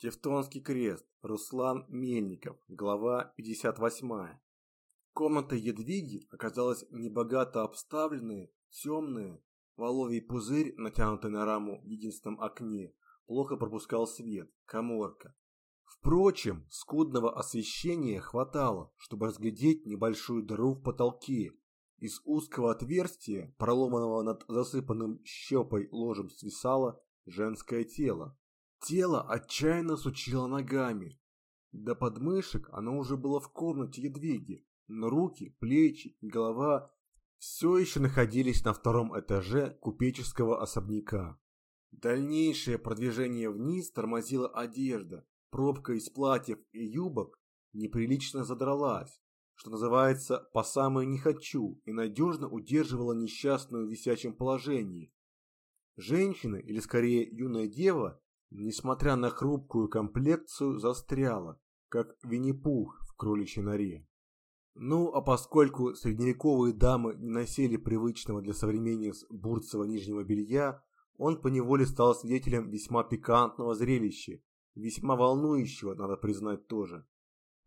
Тевтонский крест. Руслан Мельников. Глава 58. Комната Едвиги оказалась небогато обставленной, темная. Воловий пузырь, натянутый на раму в единственном окне, плохо пропускал свет, коморка. Впрочем, скудного освещения хватало, чтобы разглядеть небольшую дыру в потолке. Из узкого отверстия, проломанного над засыпанным щепой ложем, свисало женское тело. Тело отчаянно сучило ногами. До подмышек оно уже было в комнате Едвиги, но руки, плечи и голова все еще находились на втором этаже купеческого особняка. Дальнейшее продвижение вниз тормозила одежда. Пробка из платьев и юбок неприлично задралась, что называется, по самое не хочу, и надежно удерживала несчастную в висячем положении. Женщина, или скорее юная дева, несмотря на хрупкую комплекцию, застряла, как Винни-Пух в кроличьей норе. Ну, а поскольку средневековые дамы не носили привычного для современниц бурцева нижнего белья, он поневоле стал свидетелем весьма пикантного зрелища, весьма волнующего, надо признать тоже.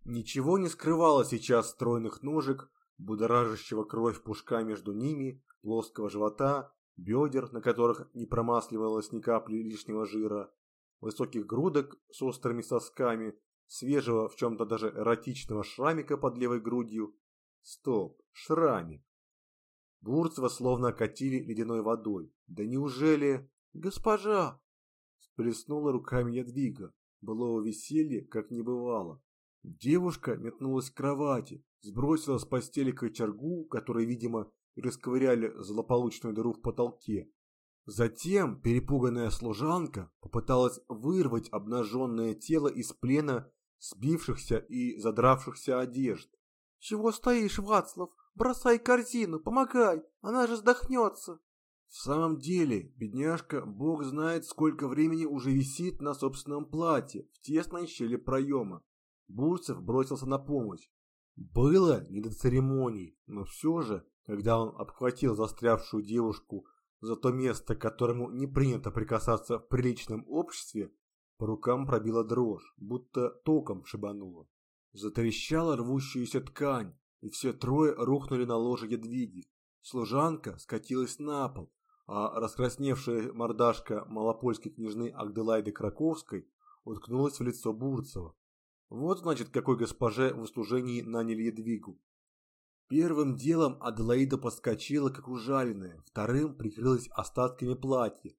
Ничего не скрывало сейчас стройных ножек, будоражащего кровь пушка между ними, плоского живота, бедер, на которых не промасливалось ни капли лишнего жира, высоких грудок с острыми сосками, свежего в чем-то даже эротичного шрамика под левой грудью. Стоп, шрамик. Бурцева словно окатили ледяной водой. Да неужели... Госпожа! Сплеснула руками Ядвига. Былого веселья как не бывало. Девушка метнулась к кровати, сбросила с постели кочергу, которой, видимо, расковыряли злополучную дыру в потолке, Затем перепуганная служанка попыталась вырвать обнаженное тело из плена сбившихся и задравшихся одежд. «Чего стоишь, Вацлав? Бросай корзину, помогай, она же сдохнется!» В самом деле, бедняжка, бог знает, сколько времени уже висит на собственном платье в тесной щели проема. Бурцев бросился на помощь. Было не до церемоний, но все же, когда он обхватил застрявшую девушку за то место, к которому не принято прикасаться в приличном обществе, по рукам пробила дрожь, будто током шибануло. Затрещала рвущаяся ткань, и все трое рухнули на ложе Едвиги. Служанка скатилась на пол, а раскрасневшая мордашка малопольской княжны Агделайды Краковской уткнулась в лицо Бурцева. Вот значит, какой госпоже в услужении наняли Едвигу. Первым делом Аделаида подскочила, как ужаленная, вторым прикрылась остатками платья,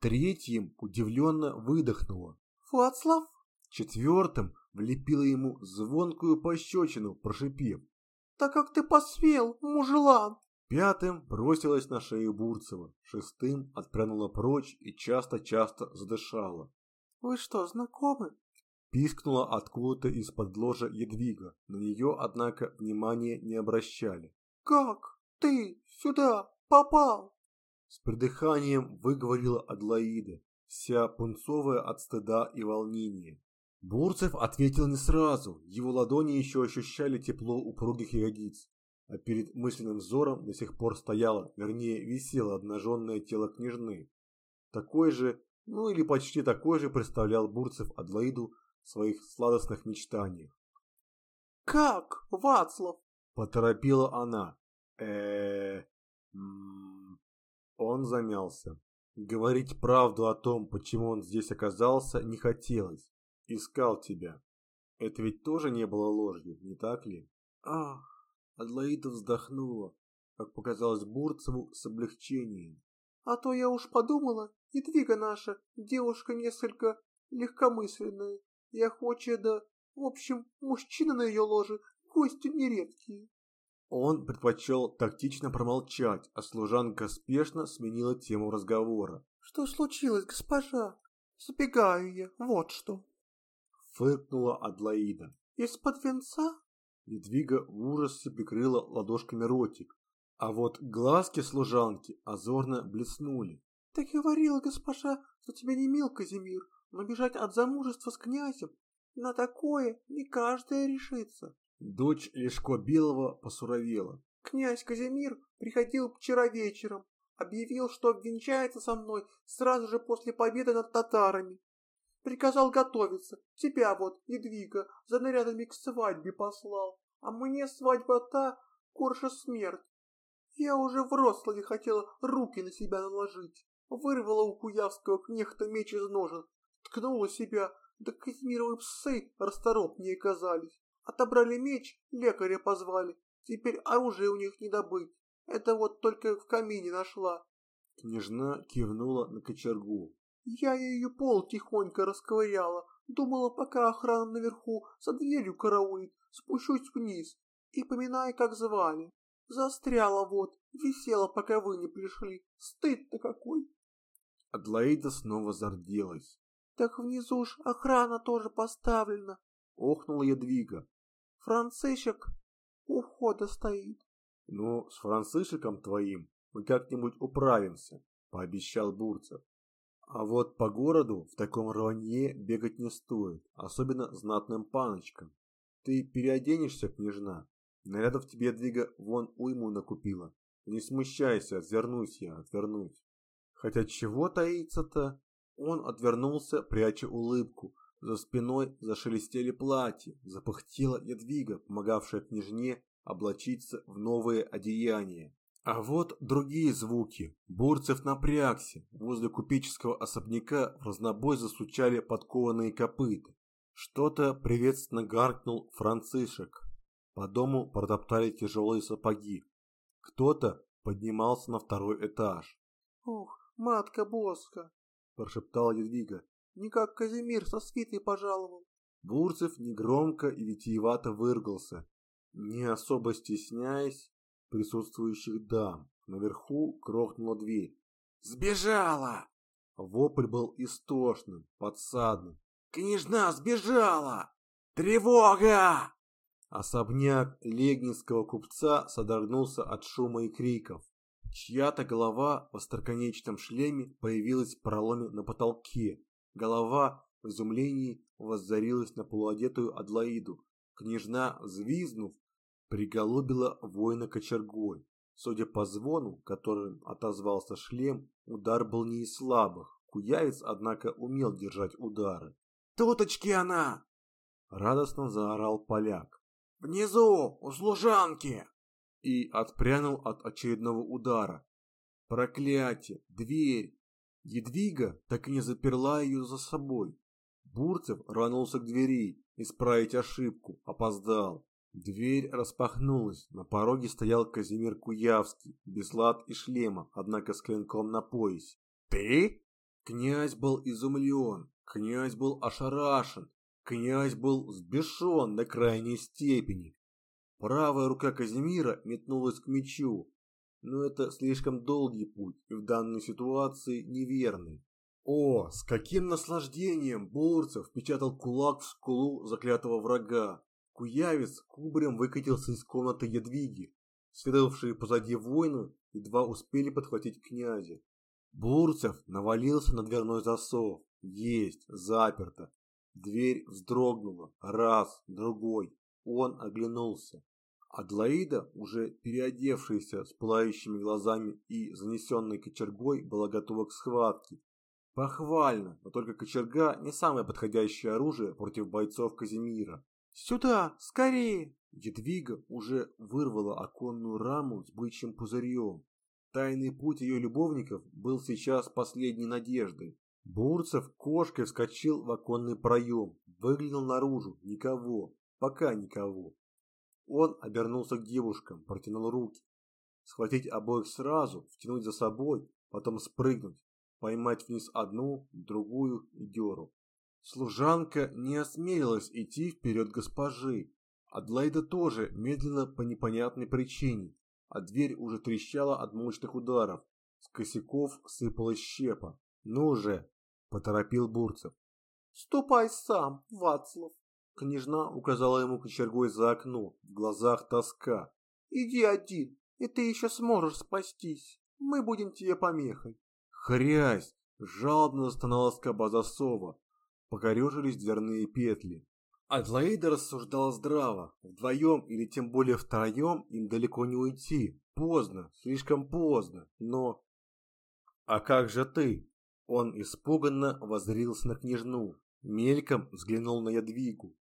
третьим удивленно выдохнула. «Вацлав?» Четвертым влепила ему звонкую пощечину, прошипев. «Да как ты посмел, мужелан?» Пятым бросилась на шею Бурцева, шестым отпрянула прочь и часто-часто задышала. «Вы что, знакомы?» Пискнула откуда-то из-под ложа Едвига. На нее, однако, внимания не обращали. «Как ты сюда попал?» С придыханием выговорила Адлаида, вся пунцовая от стыда и волнения. Бурцев ответил не сразу, его ладони еще ощущали тепло упругих ягодиц, а перед мысленным взором до сих пор стояло, вернее висело обнаженное тело княжны. Такой же, ну или почти такой же представлял Бурцев Адлаиду в своих сладостных мечтаниях. «Как, Вацлав?» – поторопила она. э Он замялся. Говорить правду о том, почему он здесь оказался, не хотелось. Искал тебя. Это ведь тоже не было ложью, не так ли? Ах, Адлоида вздохнула, как показалось Бурцеву с облегчением. А то я уж подумала, Едвига наша, девушка несколько легкомысленная. Я хочу да... В общем, мужчины на ее ложе гости нередкие. Он предпочел тактично промолчать, а служанка спешно сменила тему разговора. «Что случилось, госпожа? Забегаю я, вот что!» Фыркнула Адлаида. «Из-под венца?» Едвига в ужасе прикрыла ладошками ротик, а вот глазки служанки озорно блеснули. «Ты говорила, госпожа, что тебе не мил Казимир, но бежать от замужества с князем на такое не каждая решится. Дочь Лешко Белого посуровела. Князь Казимир приходил вчера вечером, объявил, что обвенчается со мной сразу же после победы над татарами. Приказал готовиться. Тебя вот, Едвига, за нарядами к свадьбе послал. А мне свадьба та, корша смерть. Я уже в Рославе хотела руки на себя наложить. Вырвала у куявского кнехта меч из ножен, ткнула себя, да Казимировы псы расторопнее казались. Отобрали меч, лекаря позвали. Теперь оружие у них не добыть. Это вот только в камине нашла. Княжна кивнула на кочергу. Я ее пол тихонько расковыряла. Думала, пока охрана наверху за дверью караулит, спущусь вниз. И поминай, как звали. Застряла вот, висела, пока вы не пришли. Стыд-то какой. Адлаида снова зарделась. Так внизу ж охрана тоже поставлена. Охнула Ядвига. Францишек у входа стоит. Ну, с Францишеком твоим мы как-нибудь управимся, пообещал Бурцев. А вот по городу в таком рванье бегать не стоит, особенно знатным паночкам. Ты переоденешься, княжна? Нарядов тебе Двига вон уйму накупила. Не смущайся, отвернусь я, отвернусь. Хотя чего таится-то? Он отвернулся, пряча улыбку. За спиной зашелестели платья, запыхтела Ядвига, помогавшая княжне облачиться в новые одеяния. А вот другие звуки. Бурцев напрягся. Возле купеческого особняка в разнобой засучали подкованные копыта. Что-то приветственно гаркнул Францишек. По дому протоптали тяжелые сапоги. Кто-то поднимался на второй этаж. «Ух, матка Боска!» – прошептала Едвига. «Никак Казимир со свитой пожаловал». Бурцев негромко и витиевато выргался, не особо стесняясь присутствующих дам. Наверху крохнула дверь. «Сбежала!» Вопль был истошным, подсадным. «Княжна сбежала! Тревога!» Особняк легнинского купца содрогнулся от шума и криков. Чья-то голова в остроконечном шлеме появилась в проломе на потолке. Голова в изумлении воззарилась на полуодетую Адлаиду. Княжна, взвизнув, приголубила воина кочергой. Судя по звону, которым отозвался шлем, удар был не из слабых. Куявец, однако, умел держать удары. «Туточки она!» Радостно заорал поляк. «Внизу, у служанки!» И отпрянул от очередного удара. Проклятие! Дверь! Едвига так и не заперла ее за собой. Бурцев рванулся к двери, исправить ошибку, опоздал. Дверь распахнулась, на пороге стоял Казимир Куявский, без лад и шлема, однако с клинком на поясе. «Ты?» Князь был изумлен, князь был ошарашен, Князь был сбешен до крайней степени. Правая рука Казимира метнулась к мечу, но это слишком долгий путь и в данной ситуации неверный. О, с каким наслаждением Бурцев печатал кулак в скулу заклятого врага. Куявец кубарем выкатился из комнаты Ядвиги. Следовавшие позади воины едва успели подхватить князя. Бурцев навалился на дверной засов. Есть, заперто. Дверь вздрогнула. Раз, другой. Он оглянулся. Адлаида, уже переодевшаяся с пылающими глазами и занесенной кочергой, была готова к схватке. Похвально, но только кочерга не самое подходящее оружие против бойцов Казимира. «Сюда, скорее!» Едвига уже вырвала оконную раму с бычьим пузырем. Тайный путь ее любовников был сейчас последней надеждой. Бурцев кошкой вскочил в оконный проем, выглянул наружу. Никого. Пока никого. Он обернулся к девушкам, протянул руки. Схватить обоих сразу, втянуть за собой, потом спрыгнуть, поймать вниз одну, другую и деру. Служанка не осмелилась идти вперед госпожи. Адлайда тоже медленно по непонятной причине, а дверь уже трещала от мощных ударов. С косяков сыпалась щепа. «Ну же, поторопил Бурцев. «Ступай сам, Вацлав!» Княжна указала ему кочергой за окно, в глазах тоска. «Иди один, и ты еще сможешь спастись. Мы будем тебе помехой». Хрясь! Жалобно застонала скоба засова. Покорежились дверные петли. Адлаида рассуждала здраво. Вдвоем или тем более втроем им далеко не уйти. Поздно, слишком поздно. Но... А как же ты? Он испуганно воззрился на княжну. Мельком взглянул на Ядвигу.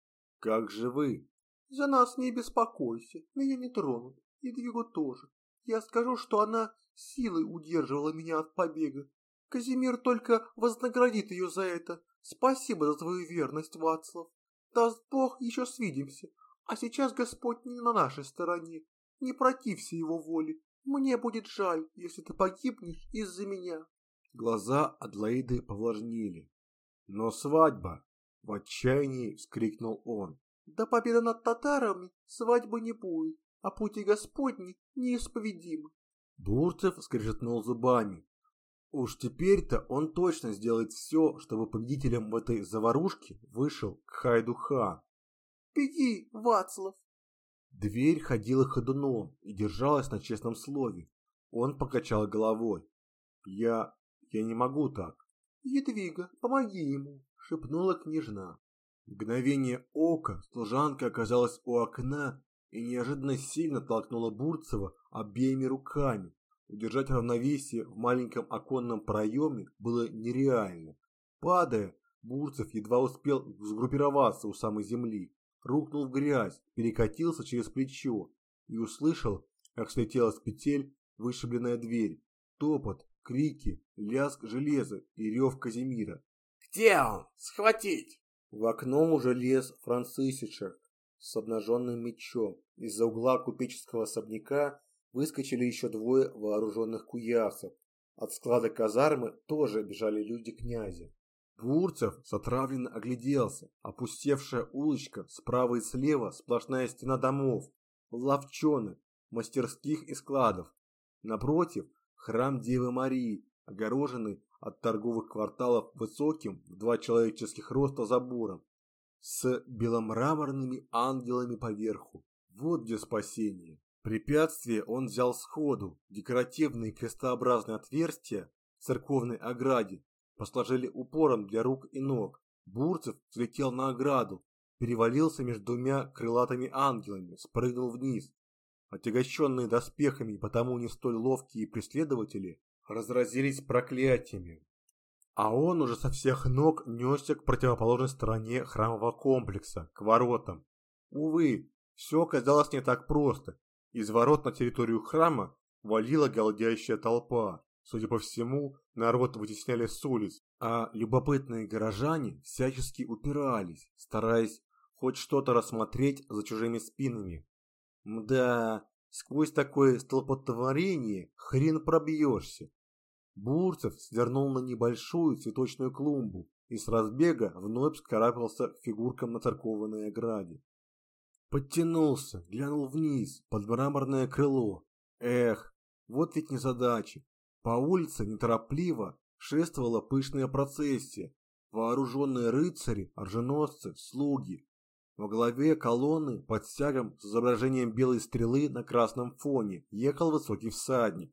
Как же вы? За нас не беспокойся, меня не тронут. Ядвигу тоже. Я скажу, что она силой удерживала меня от побега. Казимир только вознаградит ее за это. Спасибо за твою верность, Вацлав. Даст Бог, еще свидимся. А сейчас Господь не на нашей стороне. Не протився его воле. Мне будет жаль, если ты погибнешь из-за меня. Глаза Адлоиды повлажнили. Но свадьба! В отчаянии вскрикнул он. Да победа над татарами свадьбы не будет, а пути Господни неисповедимы. Бурцев скрежетнул зубами. Уж теперь-то он точно сделает все, чтобы победителем в этой заварушке вышел Хайдухан. Беги, Вацлав! Дверь ходила ходуном и держалась на честном слове. Он покачал головой. Я... я не могу так. Едвига, помоги ему, шепнула княжна. Мгновение ока служанка оказалась у окна и неожиданно сильно толкнула Бурцева обеими руками. Удержать равновесие в маленьком оконном проеме было нереально. Падая, Бурцев едва успел сгруппироваться у самой земли рухнул в грязь, перекатился через плечо и услышал, как слетела с петель вышибленная дверь, топот, крики, лязг железа и рев Казимира. «Где он? Схватить!» В окно уже лез Францисичек с обнаженным мечом. Из-за угла купеческого особняка выскочили еще двое вооруженных куясов. От склада казармы тоже бежали люди князя. Бурцев затравленно огляделся. Опустевшая улочка, справа и слева сплошная стена домов, ловчонок, мастерских и складов. Напротив храм Девы Марии, огороженный от торговых кварталов высоким в два человеческих роста забором с беломраморными ангелами поверху. Вот где спасение. Препятствие он взял сходу. Декоративные крестообразные отверстия в церковной ограде посложили упором для рук и ног. Бурцев взлетел на ограду, перевалился между двумя крылатыми ангелами, спрыгнул вниз. Отягощенные доспехами и потому не столь ловкие преследователи разразились проклятиями. А он уже со всех ног несся к противоположной стороне храмового комплекса, к воротам. Увы, все оказалось не так просто. Из ворот на территорию храма валила голдящая толпа. Судя по всему, народ вытесняли с улиц, а любопытные горожане всячески упирались, стараясь хоть что-то рассмотреть за чужими спинами. Мда, сквозь такое столпотворение хрен пробьешься. Бурцев свернул на небольшую цветочную клумбу и с разбега вновь скарабкался к фигуркам на церковной ограде. Подтянулся, глянул вниз, под мраморное крыло. Эх, вот ведь незадача. По улице неторопливо шествовала пышная процессия, вооруженные рыцари, оруженосцы, слуги. Во главе колонны под стягом с изображением белой стрелы на красном фоне ехал высокий всадник.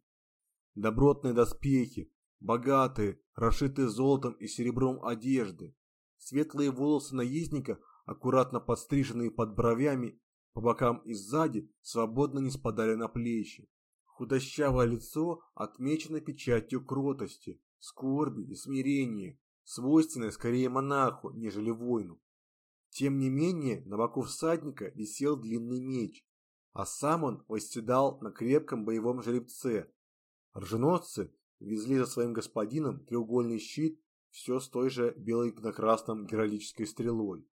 Добротные доспехи, богатые, расшитые золотом и серебром одежды. Светлые волосы наездника, аккуратно подстриженные под бровями, по бокам и сзади, свободно не спадали на плечи. Худощавое лицо отмечено печатью кротости, скорби и смирения, свойственной скорее монаху, нежели воину. Тем не менее, на боку всадника висел длинный меч, а сам он восседал на крепком боевом жеребце. Рженосцы везли за своим господином треугольный щит, все с той же белой на красном геральдической стрелой.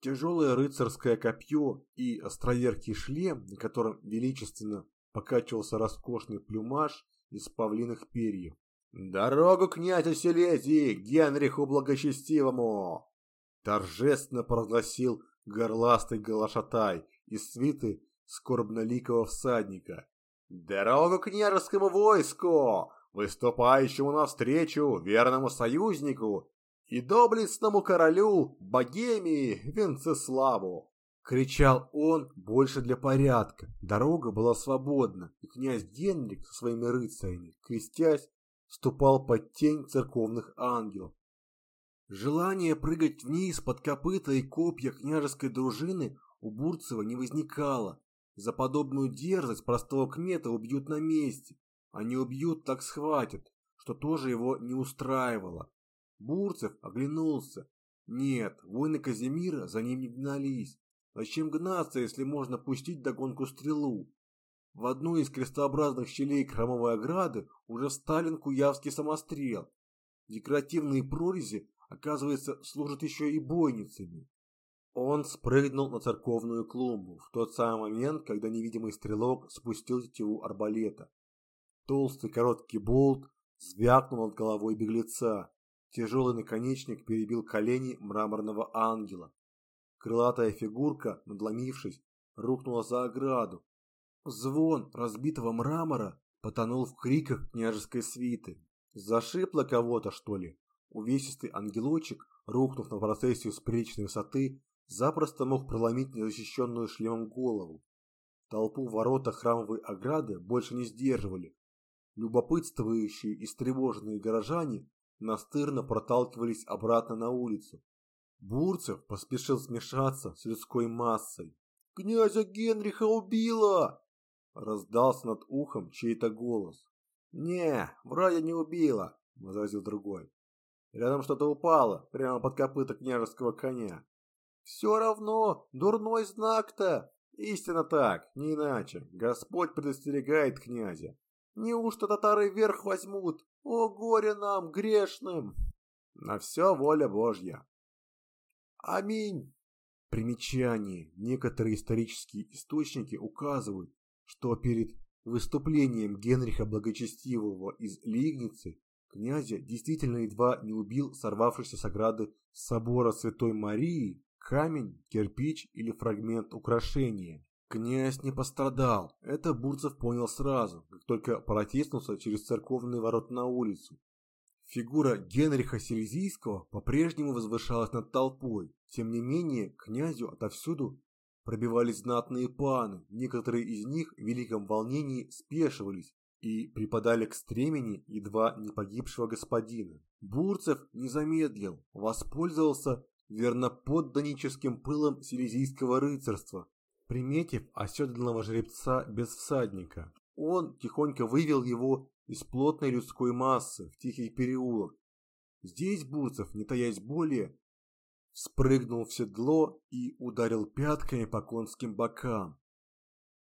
Тяжелое рыцарское копье и островеркий шлем, на котором величественно покачивался роскошный плюмаж из павлиных перьев. «Дорогу князю Силезии, Генриху Благочестивому!» Торжественно провозгласил горластый галашатай из свиты скорбноликого всадника. «Дорогу княжескому войску, выступающему навстречу верному союзнику и доблестному королю Богемии Венцеславу!» Кричал он больше для порядка. Дорога была свободна, и князь Генрик со своими рыцарями, крестясь, ступал под тень церковных ангелов. Желание прыгать вниз под копыта и копья княжеской дружины у Бурцева не возникало. За подобную дерзость простого кмета убьют на месте, а не убьют, так схватят, что тоже его не устраивало. Бурцев оглянулся. Нет, воины Казимира за ним не гнались. Зачем гнаться, если можно пустить догонку стрелу? В одну из крестообразных щелей хромовой ограды уже вставлен куявский самострел. Декоративные прорези, оказывается, служат еще и бойницами. Он спрыгнул на церковную клумбу в тот самый момент, когда невидимый стрелок спустил тетиву арбалета. Толстый короткий болт звякнул над головой беглеца. Тяжелый наконечник перебил колени мраморного ангела. Крылатая фигурка, надломившись, рухнула за ограду. Звон разбитого мрамора потонул в криках княжеской свиты. Зашипло кого-то, что ли? Увесистый ангелочек, рухнув на процессию с приличной высоты, запросто мог проломить незащищенную шлемом голову. Толпу ворота храмовой ограды больше не сдерживали. Любопытствующие и встревоженные горожане настырно проталкивались обратно на улицу. Бурцев поспешил смешаться с людской массой. «Князя Генриха убила!» Раздался над ухом чей-то голос. «Не, вроде не убила», — возразил другой. «Рядом что-то упало, прямо под копыта княжеского коня. Все равно, дурной знак-то. Истинно так, не иначе. Господь предостерегает князя. Неужто татары верх возьмут? О, горе нам, грешным! На все воля Божья. Аминь. Примечание. Некоторые исторические источники указывают, что перед выступлением Генриха Благочестивого из Лигницы князя действительно едва не убил сорвавшийся с ограды собора Святой Марии камень, кирпич или фрагмент украшения. Князь не пострадал, это Бурцев понял сразу, как только протиснулся через церковный ворот на улицу. Фигура Генриха Силезийского по-прежнему возвышалась над толпой. Тем не менее, князю отовсюду пробивались знатные паны, некоторые из них в великом волнении спешивались и припадали к стремени едва не погибшего господина. Бурцев не замедлил, воспользовался верноподданническим пылом силезийского рыцарства, приметив оседланного жеребца без всадника. Он тихонько вывел его из плотной людской массы в тихий переулок. Здесь Бурцев, не таясь более, спрыгнул в седло и ударил пятками по конским бокам.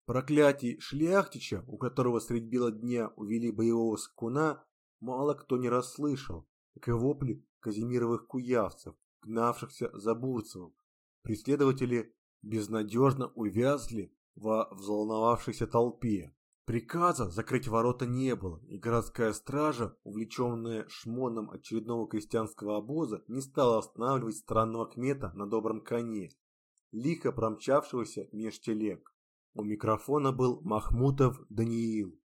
Проклятий шляхтича, у которого средь бела дня увели боевого скуна, мало кто не расслышал, как и вопли казимировых куявцев, гнавшихся за Бурцевым. Преследователи безнадежно увязли во взволновавшейся толпе. Приказа закрыть ворота не было, и городская стража, увлеченная шмоном очередного крестьянского обоза, не стала останавливать странного кмета на добром коне, лихо промчавшегося меж телег. У микрофона был Махмутов Даниил.